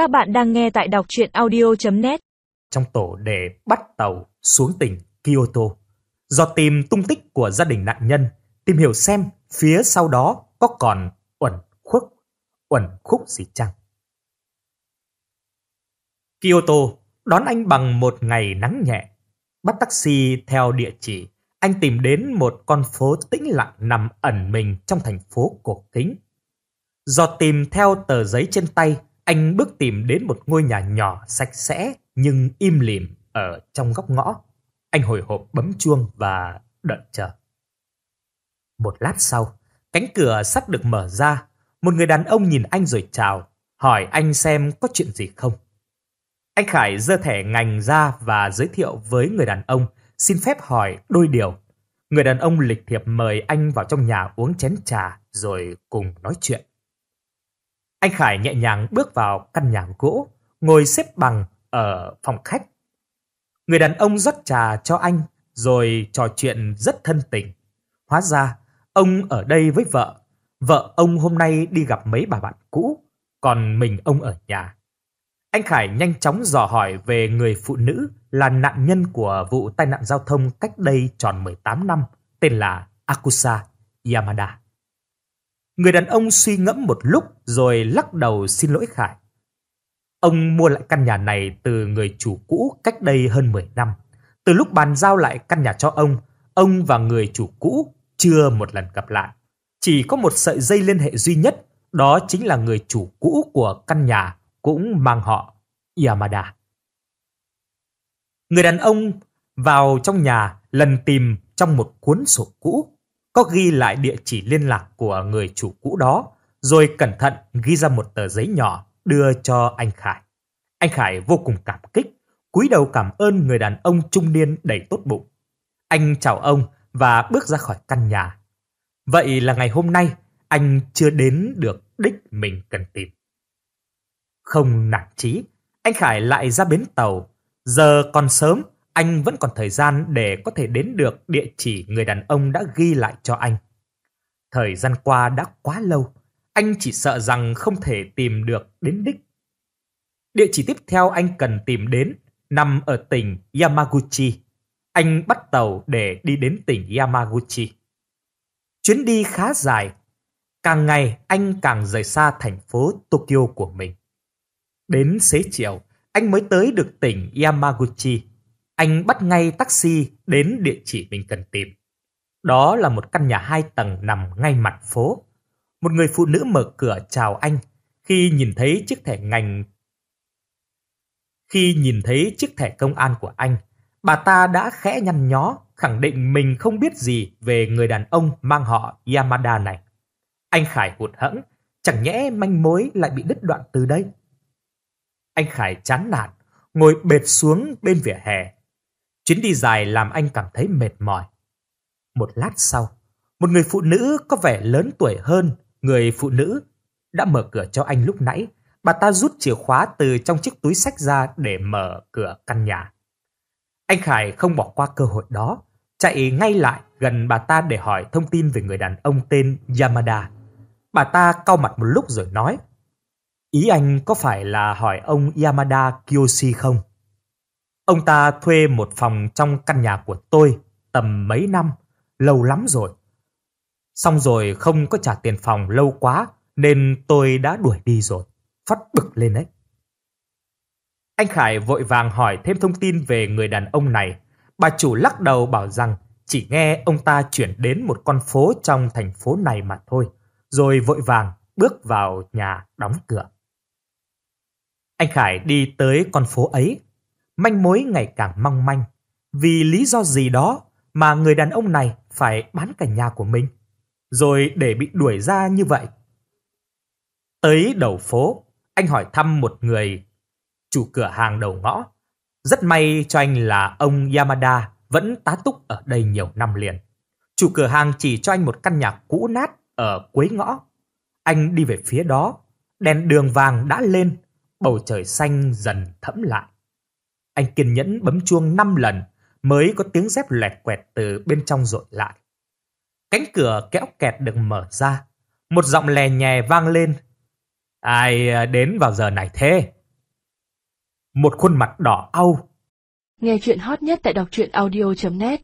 Các bạn đang nghe tại đọc chuyện audio.net Trong tổ để bắt tàu xuống tỉnh Kyoto. Do tìm tung tích của gia đình nạn nhân, tìm hiểu xem phía sau đó có còn uẩn khúc, uẩn khúc gì chăng. Kyoto đón anh bằng một ngày nắng nhẹ. Bắt taxi theo địa chỉ, anh tìm đến một con phố tĩnh lặng nằm ẩn mình trong thành phố cổ kính. Do tìm theo tờ giấy trên tay, anh bước tìm đến một ngôi nhà nhỏ sạch sẽ nhưng im lìm ở trong góc ngõ. Anh hồi hộp bấm chuông và đợi chờ. Một lát sau, cánh cửa sắt được mở ra. Một người đàn ông nhìn anh rồi chào, hỏi anh xem có chuyện gì không. Anh Khải giơ thẻ ngành ra và giới thiệu với người đàn ông, xin phép hỏi đôi điều. Người đàn ông lịch thiệp mời anh vào trong nhà uống chén trà rồi cùng nói chuyện. Anh Khải nhẹ nhàng bước vào căn nhà gỗ, ngồi xếp bằng ở phòng khách. Người đàn ông rót trà cho anh, rồi trò chuyện rất thân tình. Hóa ra, ông ở đây với vợ. Vợ ông hôm nay đi gặp mấy bà bạn cũ, còn mình ông ở nhà. Anh Khải nhanh chóng dò hỏi về người phụ nữ là nạn nhân của vụ tai nạn giao thông cách đây tròn 18 năm, tên là Akusa Yamada. Người đàn ông suy ngẫm một lúc rồi lắc đầu xin lỗi Khải. Ông mua lại căn nhà này từ người chủ cũ cách đây hơn 10 năm. Từ lúc bàn giao lại căn nhà cho ông, ông và người chủ cũ chưa một lần gặp lại. Chỉ có một sợi dây liên hệ duy nhất, đó chính là người chủ cũ của căn nhà cũng mang họ Yamada. Người đàn ông vào trong nhà lần tìm trong một cuốn sổ cũ có ghi lại địa chỉ liên lạc của người chủ cũ đó, rồi cẩn thận ghi ra một tờ giấy nhỏ đưa cho anh Khải. Anh Khải vô cùng cảm kích, cúi đầu cảm ơn người đàn ông trung niên đầy tốt bụng. Anh chào ông và bước ra khỏi căn nhà. Vậy là ngày hôm nay anh chưa đến được đích mình cần tìm. Không nản chí, anh Khải lại ra bến tàu. Giờ còn sớm, anh vẫn còn thời gian để có thể đến được địa chỉ người đàn ông đã ghi lại cho anh. Thời gian qua đã quá lâu, anh chỉ sợ rằng không thể tìm được đến đích. Địa chỉ tiếp theo anh cần tìm đến nằm ở tỉnh Yamaguchi. Anh bắt tàu để đi đến tỉnh Yamaguchi. Chuyến đi khá dài, càng ngày anh càng rời xa thành phố Tokyo của mình. Đến xế chiều, anh mới tới được tỉnh Yamaguchi. Anh bắt ngay taxi đến địa chỉ mình cần tìm. Đó là một căn nhà hai tầng nằm ngay mặt phố. Một người phụ nữ mở cửa chào anh khi nhìn thấy chiếc thẻ ngành. Khi nhìn thấy chiếc thẻ công an của anh, bà ta đã khẽ nhăn nhó, khẳng định mình không biết gì về người đàn ông mang họ Yamada này. Anh Khải hụt hẫng, chẳng nhẽ manh mối lại bị đứt đoạn từ đây. Anh Khải chán nản, ngồi bệt xuống bên vỉa hè. Chuyến đi dài làm anh cảm thấy mệt mỏi. Một lát sau, một người phụ nữ có vẻ lớn tuổi hơn người phụ nữ đã mở cửa cho anh lúc nãy. Bà ta rút chìa khóa từ trong chiếc túi sách ra để mở cửa căn nhà. Anh Khải không bỏ qua cơ hội đó, chạy ngay lại gần bà ta để hỏi thông tin về người đàn ông tên Yamada. Bà ta cau mặt một lúc rồi nói, Ý anh có phải là hỏi ông Yamada Kiyoshi không? Ông ta thuê một phòng trong căn nhà của tôi tầm mấy năm, lâu lắm rồi. Xong rồi không có trả tiền phòng lâu quá nên tôi đã đuổi đi rồi. Phát bực lên đấy. Anh Khải vội vàng hỏi thêm thông tin về người đàn ông này. Bà chủ lắc đầu bảo rằng chỉ nghe ông ta chuyển đến một con phố trong thành phố này mà thôi. Rồi vội vàng bước vào nhà đóng cửa. Anh Khải đi tới con phố ấy, manh mối ngày càng mong manh. Vì lý do gì đó mà người đàn ông này phải bán cả nhà của mình, rồi để bị đuổi ra như vậy. Tới đầu phố, anh hỏi thăm một người chủ cửa hàng đầu ngõ. Rất may cho anh là ông Yamada vẫn tá túc ở đây nhiều năm liền. Chủ cửa hàng chỉ cho anh một căn nhà cũ nát ở cuối ngõ. Anh đi về phía đó, đèn đường vàng đã lên bầu trời xanh dần thẫm lại. Anh kiên nhẫn bấm chuông 5 lần mới có tiếng dép lẹt quẹt từ bên trong rội lại. Cánh cửa kéo kẹt được mở ra, một giọng lè nhè vang lên. Ai à, đến vào giờ này thế? một khuôn mặt đỏ au. Nghe chuyện hot nhất tại đọc truyện audio.net